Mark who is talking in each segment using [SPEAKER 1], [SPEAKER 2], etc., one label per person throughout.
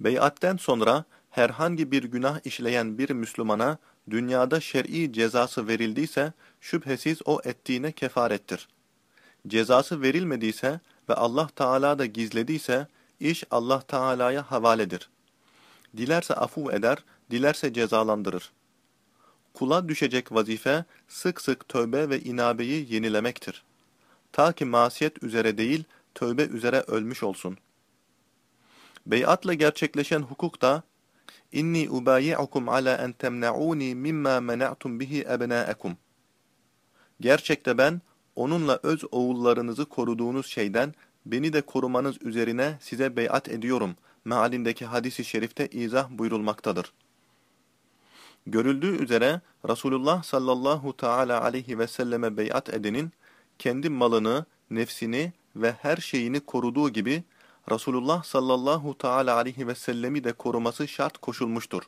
[SPEAKER 1] Beyatten sonra herhangi bir günah işleyen bir Müslümana dünyada şer'i cezası verildiyse şüphesiz o ettiğine kefarettir. Cezası verilmediyse ve Allah Teala da gizlediyse iş Allah Teala'ya havaledir. Dilerse afu eder, dilerse cezalandırır. Kula düşecek vazife sık sık tövbe ve inabeyi yenilemektir. Ta ki masiyet üzere değil, tövbe üzere ölmüş olsun. Beyatla gerçekleşen hukuk da İnni ubayi'ukum ala en temna'uni mimma mena'tum bihi ebna'ekum. Gerçekte ben onunla öz oğullarınızı koruduğunuz şeyden beni de korumanız üzerine size beyat ediyorum mealindeki hadisi şerifte izah buyurulmaktadır. Görüldüğü üzere Resulullah sallallahu teala aleyhi ve selleme beyat edenin kendi malını, nefsini ve her şeyini koruduğu gibi Resulullah sallallahu teala aleyhi ve sellemi de koruması şart koşulmuştur.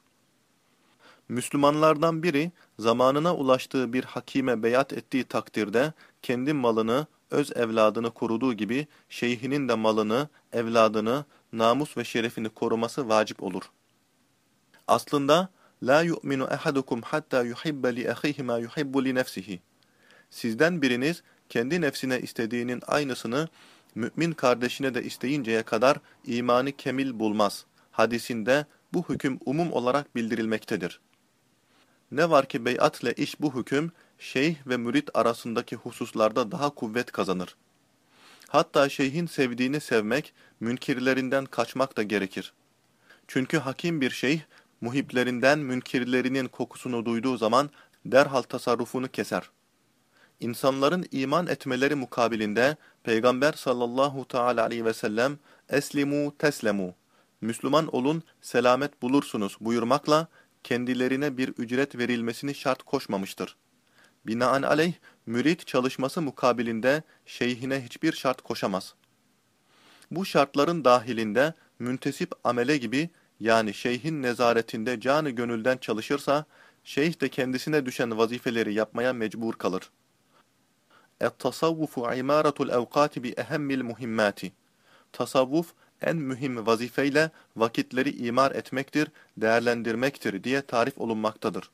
[SPEAKER 1] Müslümanlardan biri zamanına ulaştığı bir hakime beyat ettiği takdirde kendi malını, öz evladını koruduğu gibi şeyhinin de malını, evladını, namus ve şerefini koruması vacip olur. Aslında la yu'minu ahadukum hatta yuhibbe li ahihi ma yuhibbu li nefsihi. Sizden biriniz kendi nefsine istediğinin aynısını mümin kardeşine de isteyinceye kadar imanı kemil bulmaz. Hadisinde bu hüküm umum olarak bildirilmektedir. Ne var ki beyatle iş bu hüküm, şeyh ve mürit arasındaki hususlarda daha kuvvet kazanır. Hatta şeyhin sevdiğini sevmek, münkirlerinden kaçmak da gerekir. Çünkü hakim bir şeyh, muhiplerinden münkirlerinin kokusunu duyduğu zaman derhal tasarrufunu keser. İnsanların iman etmeleri mukabilinde Peygamber sallallahu teala aleyhi ve sellem eslimu teslemu Müslüman olun selamet bulursunuz buyurmakla kendilerine bir ücret verilmesini şart koşmamıştır. Binaenaleyh mürit çalışması mukabilinde şeyhine hiçbir şart koşamaz. Bu şartların dahilinde müntesip amele gibi yani şeyhin nezaretinde canı gönülden çalışırsa şeyh de kendisine düşen vazifeleri yapmaya mecbur kalır. Et-tasavvufu imaratul evkati bi ehemmil muhimmati. Tasavvuf en mühim vazifeyle vakitleri imar etmektir, değerlendirmektir diye tarif olunmaktadır.